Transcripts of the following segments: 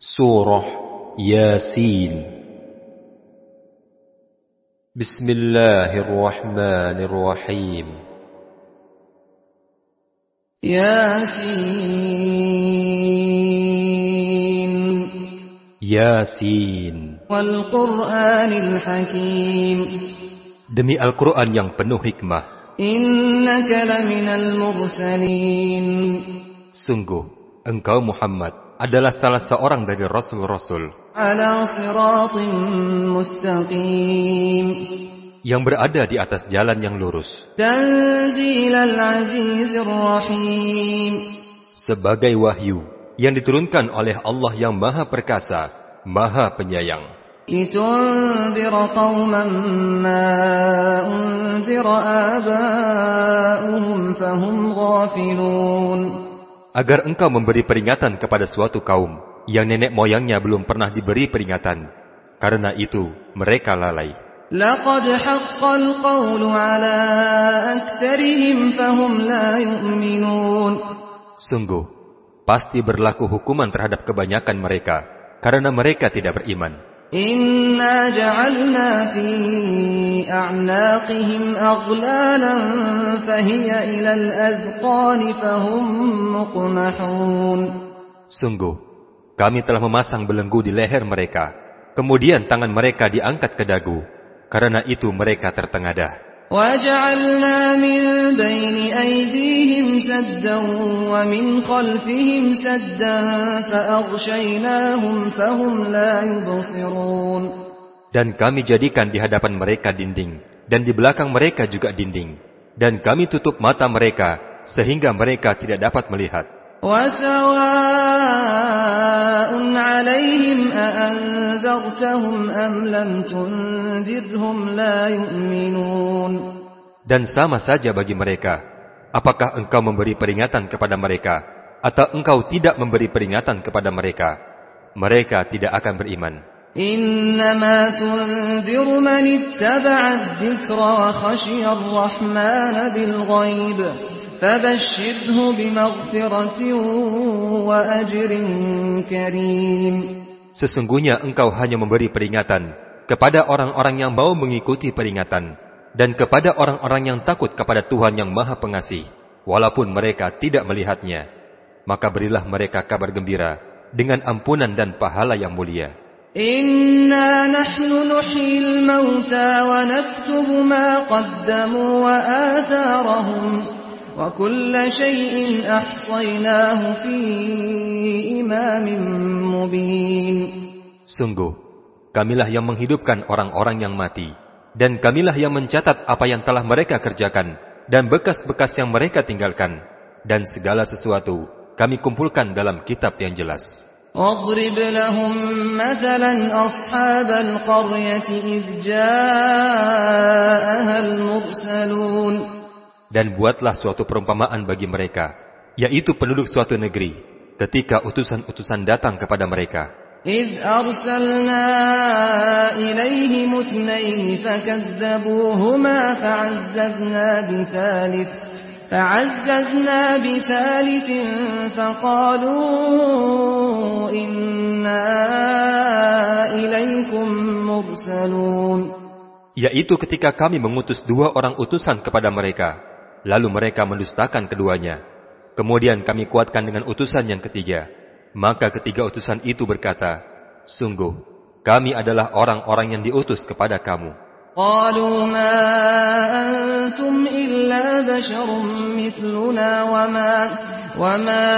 سورة ياسين بسم الله الرحمن الرحيم ياسين ياسين والقرآن الحكيم Demi Al-Quran yang penuh hikmah, إنك لمن المرسلين sungguh engkau Muhammad adalah salah seorang dari Rasul-Rasul على صراط مستقيم yang berada di atas jalan yang lurus. تنزيل العزيز الرحيم Sebagai wahyu yang diturunkan oleh Allah yang maha perkasa, maha penyayang. لتنذر قوما ما أنذر آباؤهم فهم غافلون Agar engkau memberi peringatan kepada suatu kaum yang nenek moyangnya belum pernah diberi peringatan. Karena itu, mereka lalai. لقد حق القول على أكثرهم فهم لا يؤمنون Sungguh, pasti berlaku hukuman terhadap kebanyakan mereka, karena mereka tidak beriman. Inna ja'alna fi a'naqihim aghlalan fahiya al-azqani fahum muqmahun. Sungguh, kami telah memasang belenggu di leher mereka. Kemudian tangan mereka diangkat ke dagu. Karena itu mereka tertengadah. وجعلنا من بين أيديهم سدا ومن خلفهم سدا فأغشيناهم فهم لا يبصرون Dan kami jadikan di hadapan mereka dinding, dan di belakang mereka juga dinding. Dan kami tutup mata mereka, sehingga mereka tidak dapat melihat. وسواء عليهم أأنذرتهم أم لم تنذرهم لا يؤمنون Dan sama saja bagi mereka, apakah engkau memberi peringatan kepada mereka, atau engkau tidak memberi peringatan kepada mereka, mereka tidak akan beriman. إنما تنذر من اتبع الذكر وخشي الرحمن بالغيب فبشره بمغفرة وأجر كريم Sesungguhnya engkau hanya memberi peringatan kepada orang-orang yang mau mengikuti peringatan dan kepada orang-orang yang takut kepada Tuhan yang Maha Pengasih, walaupun mereka tidak melihatnya. Maka berilah mereka kabar gembira dengan ampunan dan pahala yang mulia. إنا نحن نحيي الموتى ونكتب ما قدموا وآثارهم وكل شيء أحصيناه في إمام مبين Sungguh, kamilah yang menghidupkan orang-orang yang mati, dan kamilah yang mencatat apa yang telah mereka kerjakan, dan bekas-bekas yang mereka tinggalkan, dan segala sesuatu kami kumpulkan dalam kitab yang jelas. واضرب لهم مثلا أصحاب القرية إذ Dan buatlah suatu perumpamaan bagi mereka, yaitu penduduk suatu negeri, ketika utusan-utusan datang kepada mereka. إذ أرسلنا إليهم اثنين فكذبوهما فعززنا بثالث فعززنا بثالث فقالوا إنا إليكم مرسلون Yaitu ketika kami mengutus dua orang utusan kepada mereka, lalu mereka mendustakan keduanya. Kemudian kami kuatkan dengan utusan yang ketiga. Maka ketiga utusan itu berkata, Sungguh, kami adalah orang-orang yang diutus kepada kamu. قالوا ما أنتم إلا بشر مثلنا وما وما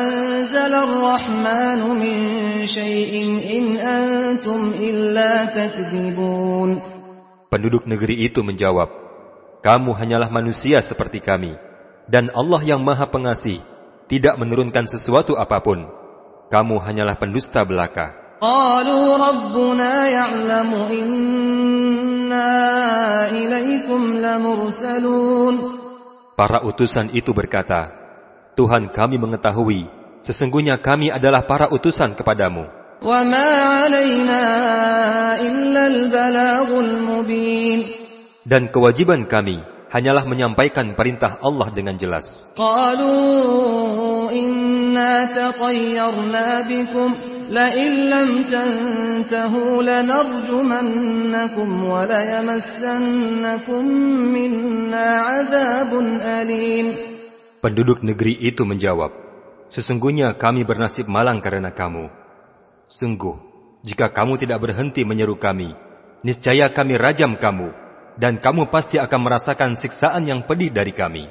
أنزل الرحمن من شيء إن أنتم إلا تكذبون Penduduk negeri itu menjawab, Kamu hanyalah manusia seperti kami, dan Allah yang maha pengasih tidak menurunkan sesuatu apapun. Kamu hanyalah pendusta belaka. قالوا ربنا يعلم إنا إليكم لمرسلون Para utusan itu berkata, Tuhan kami mengetahui, sesungguhnya kami adalah para utusan kepadamu. وما علينا إلا البلاغ المبين Dan kewajiban kami hanyalah menyampaikan perintah Allah dengan jelas. قالوا إنا تطيرنا بكم لئن لم تنتهوا لنرجمنكم وليمسنكم منا عذاب أليم Penduduk negeri itu menjawab, Sesungguhnya kami bernasib malang karena kamu. Sungguh, jika kamu tidak berhenti menyeru kami, niscaya kami rajam kamu, dan kamu pasti akan merasakan siksaan yang pedih dari kami.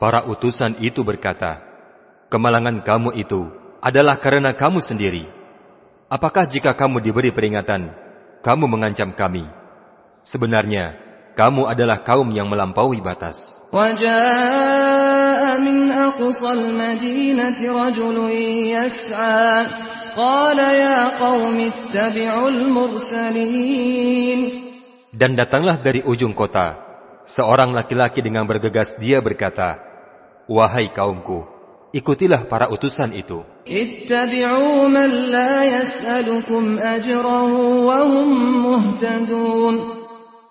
Para utusan itu berkata, Kemalangan kamu itu adalah karena kamu sendiri. Apakah jika kamu diberi peringatan, kamu mengancam kami? Sebenarnya, kamu adalah kaum yang melampaui batas. Wajah وجاء من أقصى المدينة رجل يسعى قال يا قوم اتبعوا المرسلين Dan datanglah dari ujung kota, seorang laki-laki dengan bergegas dia berkata, Wahai kaumku, ikutilah para utusan itu. اتبعوا من لا يسألكم أجرا وهم مهتدون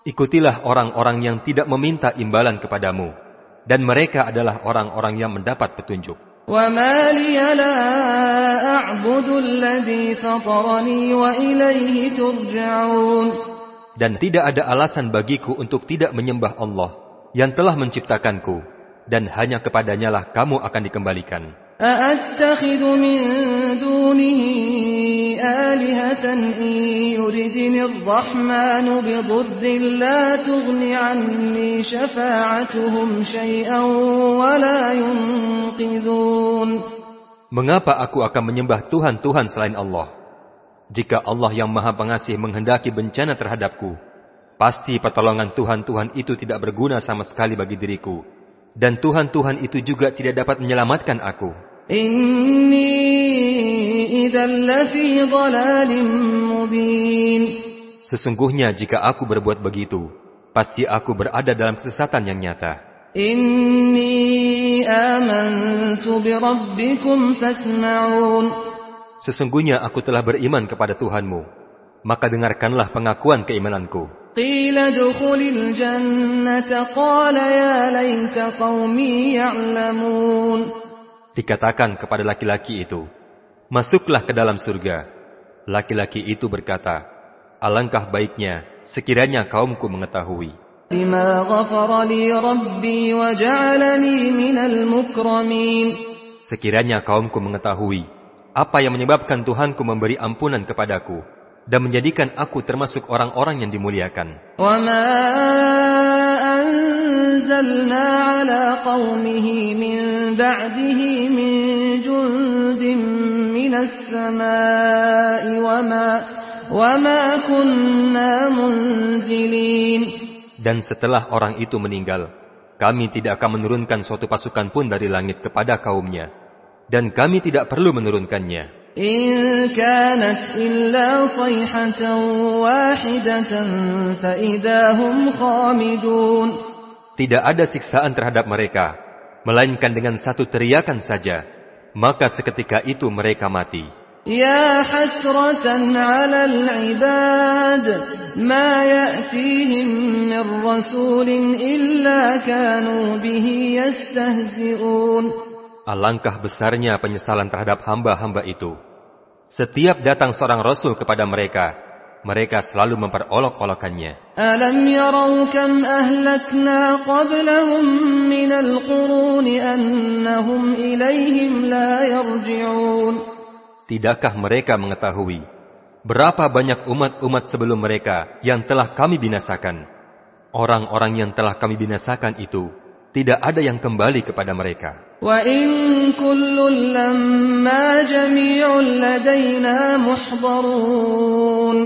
Ikutilah orang-orang yang tidak meminta imbalan kepadamu, dan mereka adalah orang-orang yang mendapat petunjuk. وما لي لا أعبد الذي فطرني وإليه ترجعون Dan tidak ada alasan bagiku untuk tidak menyembah Allah yang telah menciptakanku, dan hanya kepadanya lah kamu akan dikembalikan. أأتخذ من دونه آلهة إن يردني الرحمن بضر لا تغن عني شفاعتهم شيئا ولا ينقذون Mengapa aku akan menyembah Tuhan-Tuhan selain Allah? Jika Allah yang Maha Pengasih menghendaki bencana terhadapku, pasti pertolongan Tuhan-Tuhan itu tidak berguna sama sekali bagi diriku, dan Tuhan-Tuhan itu juga tidak dapat menyelamatkan aku. إني Sesungguhnya jika aku berbuat begitu, pasti aku berada dalam kesesatan yang nyata. Sesungguhnya aku telah beriman kepada Tuhanmu, maka dengarkanlah pengakuan keimananku. Dikatakan kepada laki-laki itu, Masuklah ke dalam surga. Laki-laki itu berkata, Alangkah baiknya sekiranya kaumku mengetahui. بما غفر لي ربي وجعلني من المكرمين Sekiranya kaumku mengetahui apa yang menyebabkan Tuhanku memberi ampunan kepadaku dan menjadikan aku termasuk orang-orang yang dimuliakan. وما أنزلنا على قومه من بعده من جند من السماء وما وما كنا منزلين Dan setelah orang itu meninggal, kami tidak akan menurunkan suatu pasukan pun dari langit kepada kaumnya. Dan kami tidak perlu menurunkannya. إن كانت إلا صيحة واحدة فإذا هم خامدون Tidak ada siksaan terhadap mereka, melainkan dengan satu teriakan saja. maka seketika itu mereka mati. Ya hasratan 'alal 'ibad ma ya'tihim min rasulin illa kanu bihi yastahzi'un. Alangkah besarnya penyesalan terhadap hamba-hamba itu. Setiap datang seorang rasul kepada mereka, mereka selalu memperolok-olokannya. ألم يروا كم أهلكنا قبلهم من القرون أنهم إليهم لا يرجعون Tidakkah mereka mengetahui berapa banyak umat-umat sebelum mereka yang telah kami binasakan? Orang-orang yang telah kami binasakan itu tidak ada yang kembali kepada mereka. وإن كل لما جميع لدينا محضرون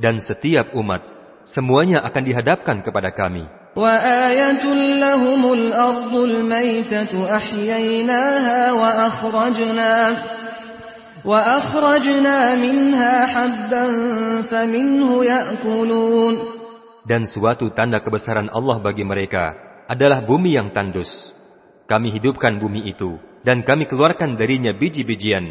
Dan setiap umat semuanya akan dihadapkan kepada kami. وآية لهم الأرض الميتة أحييناها وأخرجنا وأخرجنا منها حبا فمنه يأكلون Dan suatu tanda kebesaran Allah bagi mereka adalah bumi yang tandus. Kami hidupkan bumi itu, dan kami keluarkan darinya biji-bijian,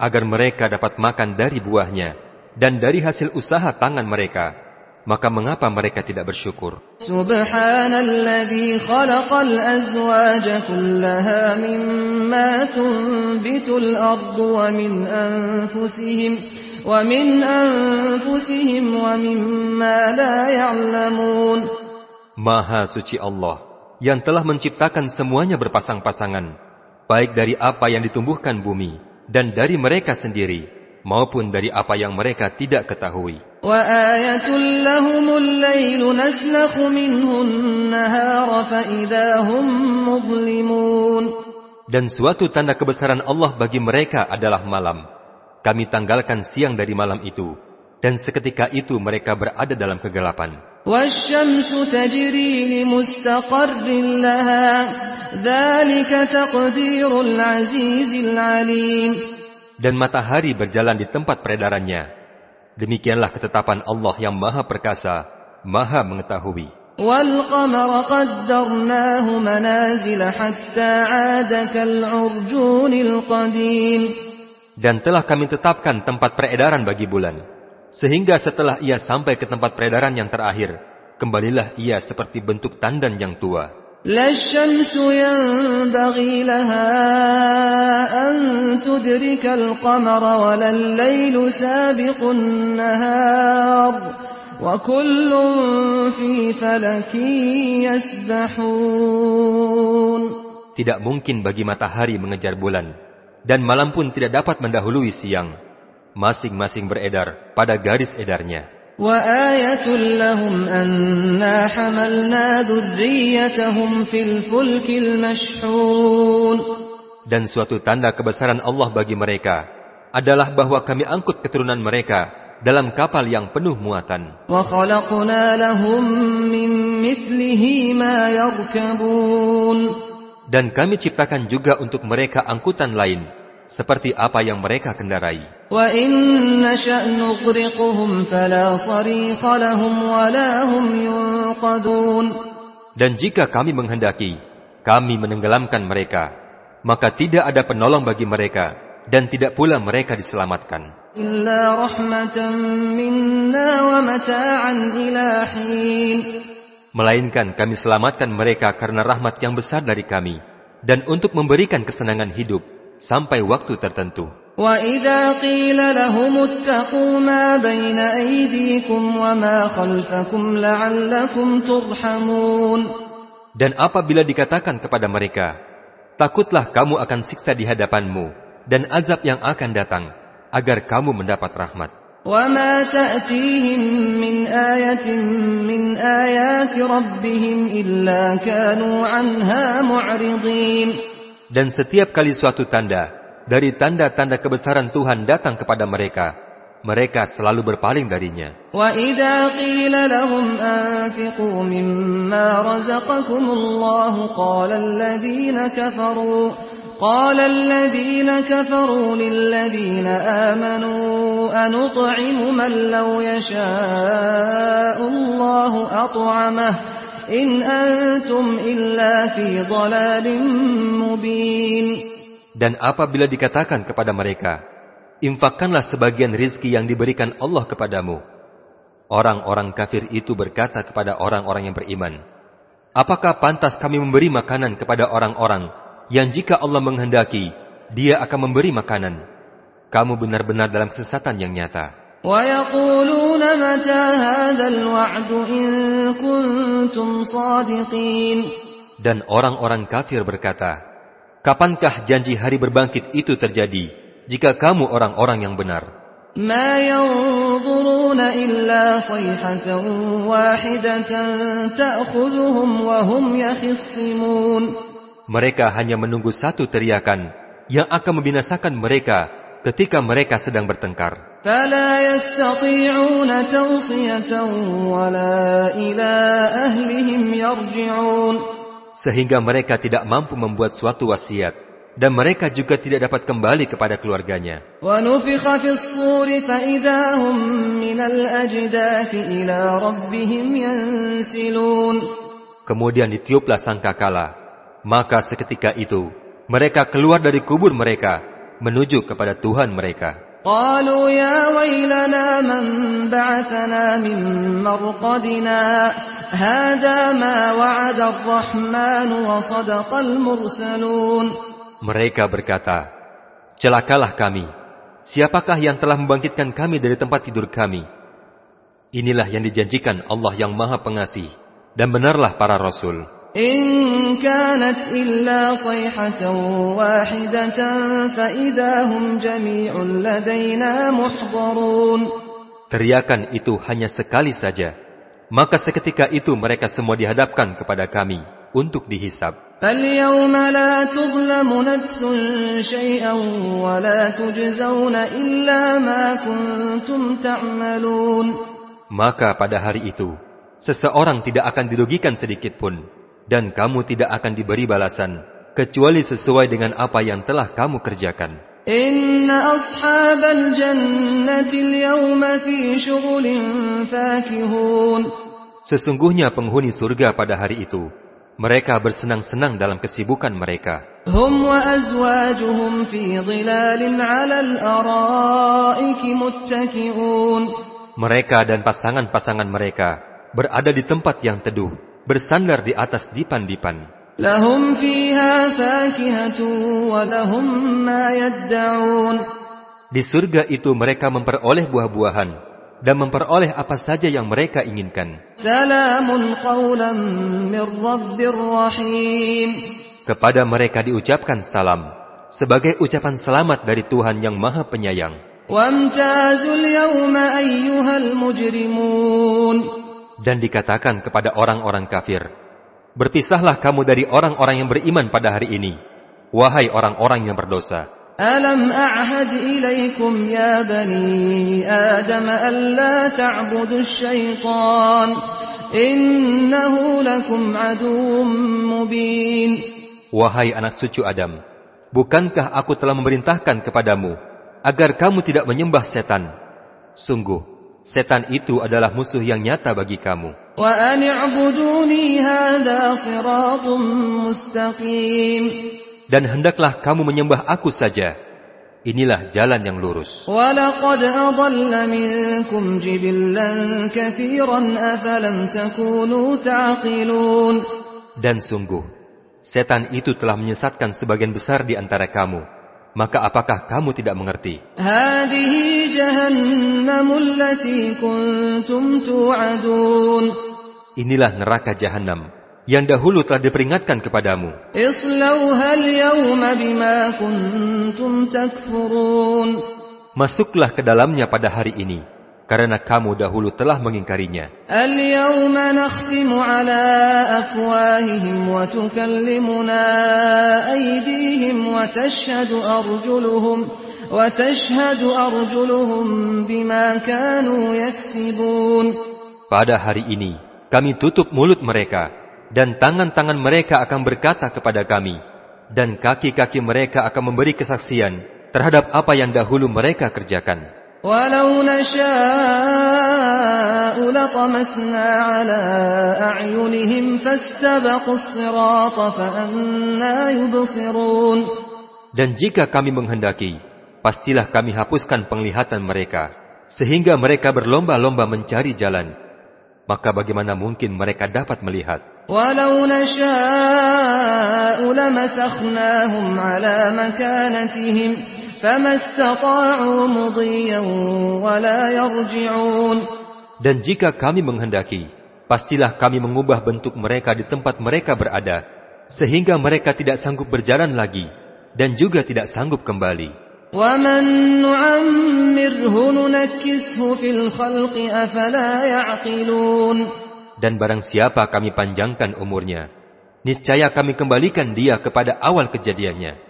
agar mereka dapat makan dari buahnya dan dari hasil usaha tangan mereka. Maka mengapa mereka tidak bersyukur? Subhanalladzi khalaqal azwaja kullaha mimma tunbitul ardu wa min anfusihim wa min anfusihim wa mimma la ya'lamun. Maha suci Allah yang telah menciptakan semuanya berpasang-pasangan, baik dari apa yang ditumbuhkan bumi dan dari mereka sendiri maupun dari apa yang mereka tidak ketahui. Dan suatu tanda kebesaran Allah bagi mereka adalah malam. Kami tanggalkan siang dari malam itu, dan seketika itu mereka berada dalam kegelapan. Dan matahari berjalan di tempat peredarannya. Demikianlah ketetapan Allah yang maha perkasa, maha mengetahui. Dan telah kami tetapkan tempat peredaran bagi bulan. Sehingga setelah ia sampai ke tempat peredaran yang terakhir, kembalilah ia seperti bentuk tandan yang tua. Tidak mungkin bagi matahari mengejar bulan, dan malam pun tidak dapat mendahului siang Masing-masing beredar pada garis edarnya. وآية لهم أنا حملنا ذريتهم في الفلك المشحون Dan suatu tanda kebesaran Allah bagi mereka adalah bahwa kami angkut keturunan mereka dalam kapal yang penuh muatan. Dan kami ciptakan juga untuk mereka angkutan lain seperti apa yang mereka kendarai. Dan jika kami menghendaki, kami menenggelamkan mereka, maka tidak ada penolong bagi mereka, dan tidak pula mereka diselamatkan. Melainkan kami selamatkan mereka karena rahmat yang besar dari kami, dan untuk memberikan kesenangan hidup, sampai waktu tertentu. وَإِذَا قِيلَ لَهُمُ اتَّقُوا مَا بَيْنَ أَيْدِيكُمْ وَمَا خَلْفَكُمْ لَعَلَّكُمْ تُرْحَمُونَ Dan apabila dikatakan kepada mereka, takutlah kamu akan siksa di hadapanmu dan azab yang akan datang, agar kamu mendapat rahmat. وَمَا تَأْتِيهِمْ مِنْ آيَةٍ مِنْ آيَاتِ رَبِّهِمْ إِلَّا كَانُوا عَنْهَا مُعْرِضِينَ dan setiap kali suatu tanda dari tanda-tanda kebesaran Tuhan datang kepada mereka, mereka selalu berpaling darinya. وَإِذَا قِيلَ لَهُمْ أَنفِقُوا مِمَّا رَزَقَكُمُ اللَّهُ قَالَ الَّذِينَ كَفَرُوا قال الذين كفروا للذين آمنوا أنطعم من لو يشاء الله أطعمه In antum illa fi mubin. Dan apabila dikatakan kepada mereka, infakkanlah sebagian rizki yang diberikan Allah kepadamu. Orang-orang kafir itu berkata kepada orang-orang yang beriman, Apakah pantas kami memberi makanan kepada orang-orang yang jika Allah menghendaki, dia akan memberi makanan. Kamu benar-benar dalam kesesatan yang nyata. Dan orang-orang kafir berkata, Kapankah janji hari berbangkit itu terjadi, jika kamu orang-orang yang benar? ما ينظرون إلا صيحة واحدة تأخذهم وهم يخصمون Mereka hanya menunggu satu teriakan yang akan membinasakan mereka ketika mereka sedang bertengkar. فلا يستطيعون توصية ولا إلى أهلهم يرجعون sehingga mereka tidak mampu membuat suatu wasiat dan mereka juga tidak dapat kembali kepada keluarganya. Kemudian ditiuplah sangkakala, maka seketika itu mereka keluar dari kubur mereka menuju kepada Tuhan mereka. قالوا يا ويلنا من بعثنا من مرقدنا هذا ما وعد الرحمن وصدق المرسلون Mereka berkata, Celakalah kami, siapakah yang telah membangkitkan kami dari tempat tidur kami? Inilah yang dijanjikan Allah yang maha pengasih, dan benarlah para rasul. إن كانت إلا صيحة واحدة فإذا هم جميع لدينا محضرون Teriakan itu hanya sekali saja, maka seketika itu mereka semua dihadapkan kepada kami untuk dihisap. فاليوم لا تظلم نفس شيئا ولا تجزون إلا ما كنتم تعملون Maka pada hari itu, seseorang tidak akan dirugikan sedikit pun, dan kamu tidak akan diberi balasan kecuali sesuai dengan apa yang telah kamu kerjakan. Inna ashabal jannati al-yawma fi fakihun. Sesungguhnya penghuni surga pada hari itu mereka bersenang-senang dalam kesibukan mereka. Hum wa azwajuhum fi dhilalin 'alal araiki muttaki'un. Mereka dan pasangan-pasangan mereka berada di tempat yang teduh bersandar di atas dipan-dipan. لهم فيها فاكهة ولهم ما يدعون Di surga itu mereka memperoleh buah-buahan dan memperoleh apa saja yang mereka inginkan. سلام قولا من رب رحيم Kepada mereka diucapkan salam, sebagai ucapan selamat dari Tuhan yang Maha Penyayang. وامتازوا اليوم أيها المجرمون Dan dikatakan kepada orang-orang kafir, Berpisahlah kamu dari orang-orang yang beriman pada hari ini, wahai orang-orang yang berdosa. Alam a'had ilaikum ya bani Adam an la ta'budu syaitan, innahu lakum mubin. Wahai anak suci Adam, bukankah aku telah memerintahkan kepadamu agar kamu tidak menyembah setan? Sungguh, Setan itu adalah musuh yang nyata bagi kamu. Dan hendaklah kamu menyembah aku saja. Inilah jalan yang lurus. Dan sungguh, setan itu telah menyesatkan sebagian besar di antara kamu maka apakah kamu tidak mengerti? Inilah neraka jahanam yang dahulu telah diperingatkan kepadamu. Masuklah ke dalamnya pada hari ini karena kamu dahulu telah mengingkarinya. Pada hari ini kami tutup mulut mereka dan tangan-tangan mereka akan berkata kepada kami dan kaki-kaki mereka akan memberi kesaksian terhadap apa yang dahulu mereka kerjakan. ولو نشاء لطمسنا على أعينهم فاستبقوا الصراط فأنا يبصرون Dan jika kami menghendaki, pastilah kami hapuskan penglihatan mereka, sehingga mereka berlomba-lomba mencari jalan. Maka bagaimana mungkin mereka dapat melihat? ولو نشاء لمسخناهم على مكانتهم dan jika kami menghendaki, pastilah kami mengubah bentuk mereka di tempat mereka berada, sehingga mereka tidak sanggup berjalan lagi, dan juga tidak sanggup kembali. Dan barang siapa kami panjangkan umurnya, niscaya kami kembalikan dia kepada awal kejadiannya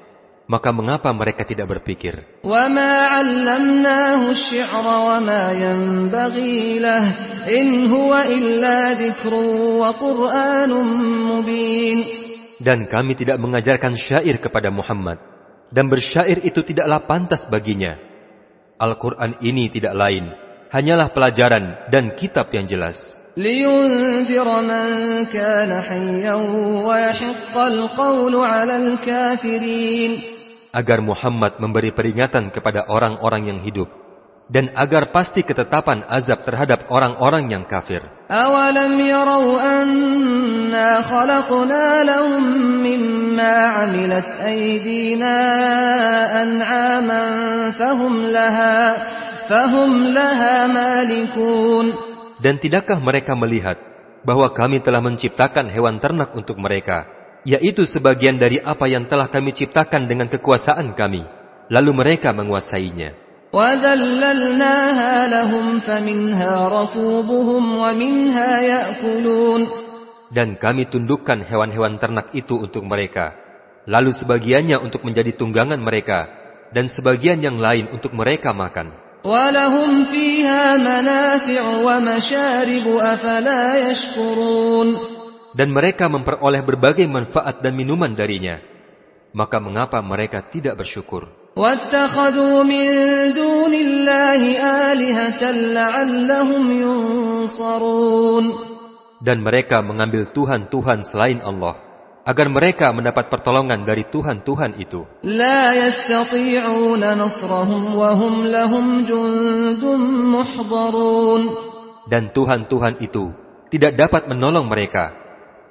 Maka mengapa mereka tidak berpikir? وما علمناه الشعر وما ينبغي له إن هو إلا ذكر وقرآن مبين Dan kami tidak mengajarkan syair kepada Muhammad. Dan bersyair itu tidaklah pantas baginya. Al-Quran ini tidak lain. Hanyalah pelajaran dan kitab yang jelas. لينذر من كان حيا ويحق القول على الكافرين agar Muhammad memberi peringatan kepada orang-orang yang hidup dan agar pasti ketetapan azab terhadap orang-orang yang kafir. Dan tidakkah mereka melihat bahwa kami telah menciptakan hewan ternak untuk mereka? yaitu sebagian dari apa yang telah kami ciptakan dengan kekuasaan kami, lalu mereka menguasainya. Dan kami tundukkan hewan-hewan ternak itu untuk mereka, lalu sebagiannya untuk menjadi tunggangan mereka, dan sebagian yang lain untuk mereka makan dan mereka memperoleh berbagai manfaat dan minuman darinya, maka mengapa mereka tidak bersyukur? Dan mereka mengambil Tuhan-Tuhan selain Allah, agar mereka mendapat pertolongan dari Tuhan-Tuhan itu. Dan Tuhan-Tuhan itu tidak dapat menolong mereka,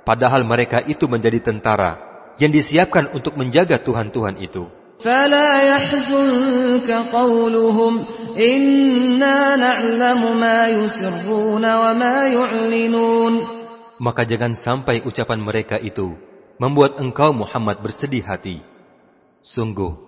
padahal mereka itu menjadi tentara yang disiapkan untuk menjaga Tuhan-Tuhan itu. فلا يحزنك قولهم إنا نعلم ما يسرون وما يعلنون Maka jangan sampai ucapan mereka itu membuat engkau Muhammad bersedih hati. Sungguh,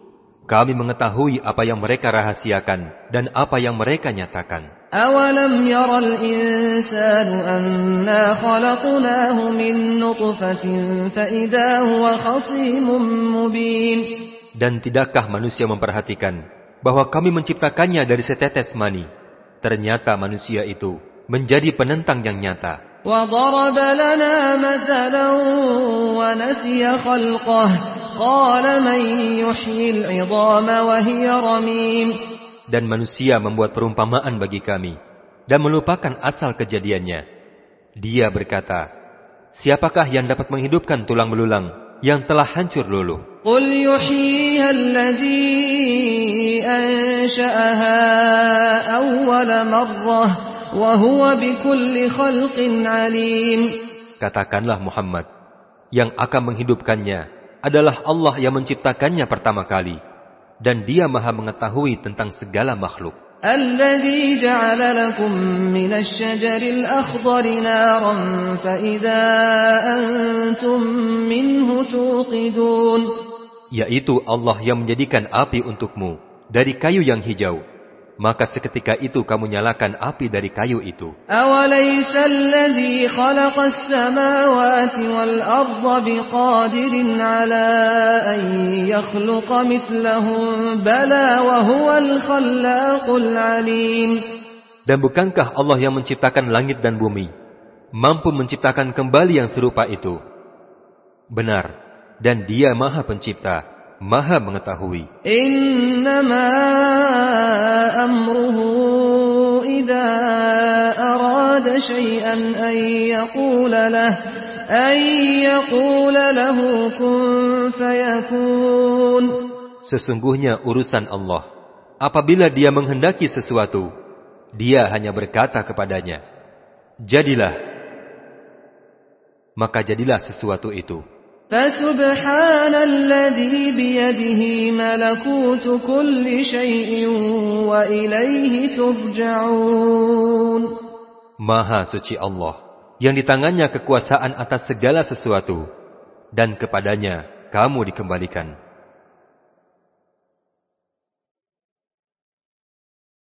kami mengetahui apa yang mereka rahasiakan dan apa yang mereka nyatakan. أولم ير الإنسان أنا خلقناه من نطفة فإذا هو خصيم مبين Dan tidakkah manusia memperhatikan bahwa kami menciptakannya dari setetes mani? Ternyata manusia itu menjadi penentang yang nyata. وضرب لنا مثلا ونسي خلقه قال من يحيي العظام وهي رميم Dan manusia membuat perumpamaan bagi kami dan melupakan asal kejadiannya. Dia berkata, Siapakah yang dapat menghidupkan tulang belulang yang telah hancur luluh? قل يحييها الذي أنشأها أول مرة وهو بكل خلق عليم Katakanlah Muhammad, yang akan menghidupkannya adalah Allah yang menciptakannya pertama kali, dan dia maha mengetahui tentang segala makhluk. الذي جعل لكم من الشجر الأخضر نارا فإذا أنتم منه توقدون Yaitu Allah yang menjadikan api untukmu dari kayu yang hijau. maka seketika itu kamu nyalakan api dari kayu itu. Dan bukankah Allah yang menciptakan langit dan bumi, mampu menciptakan kembali yang serupa itu? Benar, dan dia maha pencipta, maha mengetahui. شيئا أن يقول له أن يقول له كن فيكون Sesungguhnya urusan Allah, apabila dia menghendaki sesuatu, dia hanya berkata kepadanya, Jadilah. Maka jadilah sesuatu itu. فسبحان الذي بيده ملكوت كل شيء وإليه ترجعون Maha suci Allah, yang di tangannya kekuasaan atas segala sesuatu, dan kepadanya kamu dikembalikan.